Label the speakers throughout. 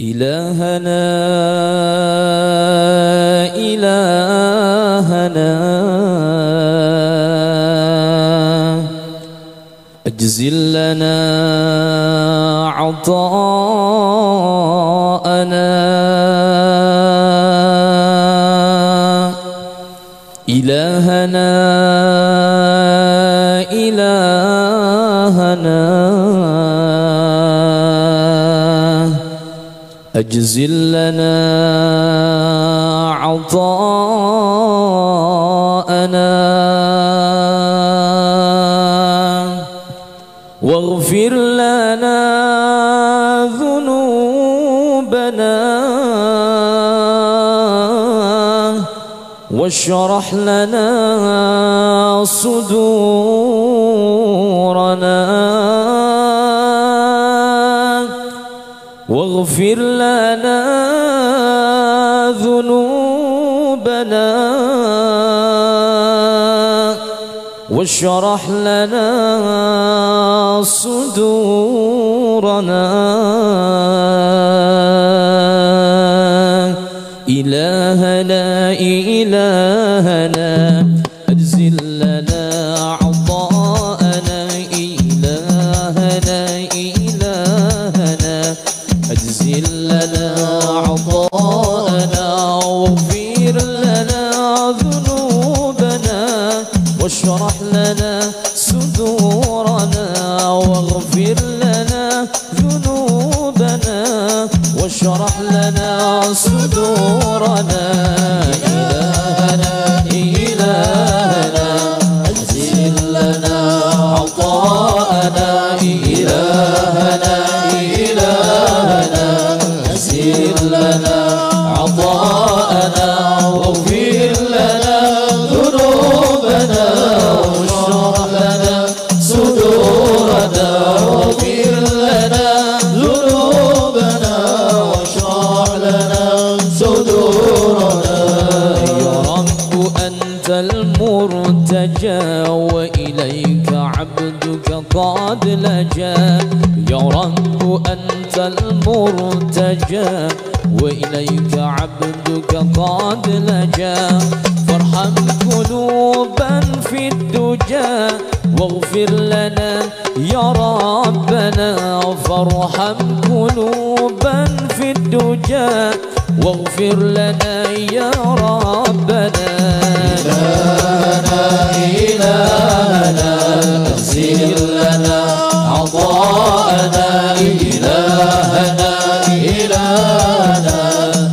Speaker 1: إلهنا إلهنا. أجزل لنا عطاءنا. إلهنا إلهنا. أجزل لنا عطاءنا واغفر لنا ذنوبنا واشرح لنا صدورنا واغفر لنا ذنوبنا واشرح لنا صدورنا إلهنا واشرح لنا صدورنا. لجا يا رب أنت المرتجى وإليك عبدك قد لجا فارحم قلوبا في الدجى واغفر لنا يا ربنا. فارحم قلوبا في الدجى واغفر لنا يا ربنا. إلهنا إلهنا أجزل لنا عطاءنا إلهنا إلهنا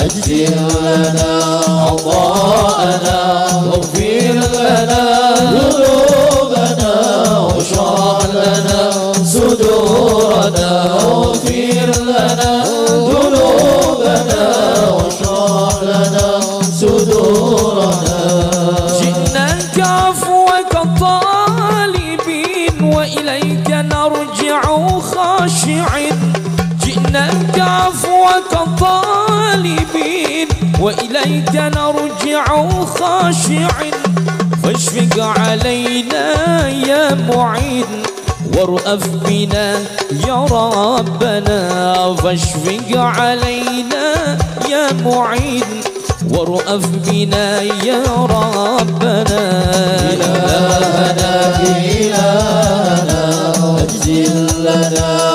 Speaker 1: أجزل لنا عطاءنا واغفر لنا ذنوبنا واشرح لنا صدورنا واغفر لنا ذنوبنا واشرح لنا صدورنا عفوك طالبين وإليك نرجع خاشعين. فاشفق علينا يا معين. وارأف بنا يا ربنا. فاشفق علينا يا معين. وارأف بنا يا ربنا. إلهنا إلهنا أجزل لنا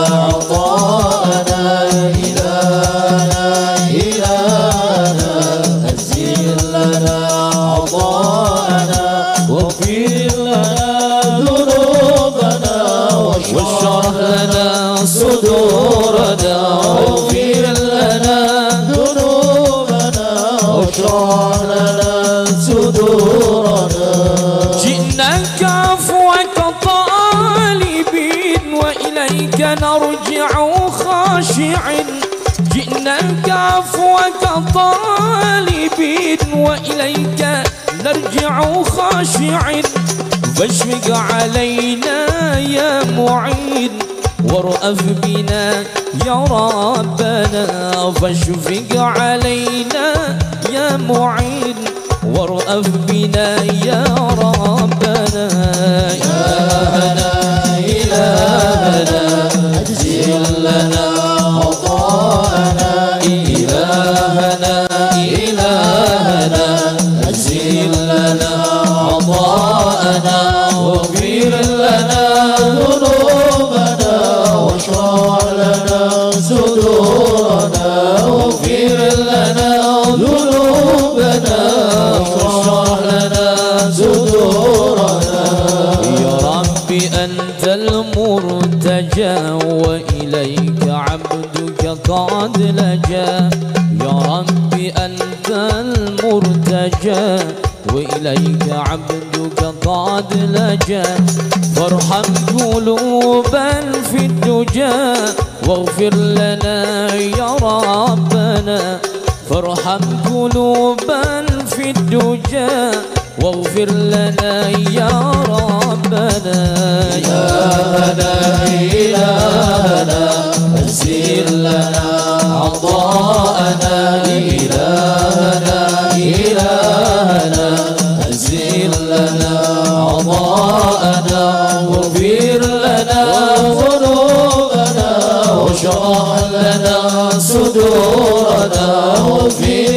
Speaker 1: صدورنا واغفر لنا ذنوبنا واشرح لنا صدورنا. جئناك عفوك طالبين وإليك نرجع خاشعين. جئناك عفوك طالبين وإليك نرجع خاشعين. فاشفق علينا يا معين. وارأف بنا يا ربنا فاشفق علينا يا معين. وارأف بنا يا ربنا إلهنا إلهنا أنت المرتجى وإليك عبدك قد لجا. يا رب أنت المرتجى وإليك عبدك قد لجا. فارحم قلوبا في الدجى واغفر لنا يا ربنا. فارحم قلوبا في الدجى واغفر لنا يا ربنا.
Speaker 2: يا هنا إلهنا أنزل لنا عطاءنا. إلهنا إلهنا أنزل لنا عطاءنا. واغفر لنا ذنوبنا واشرح لنا صدورنا. واغفر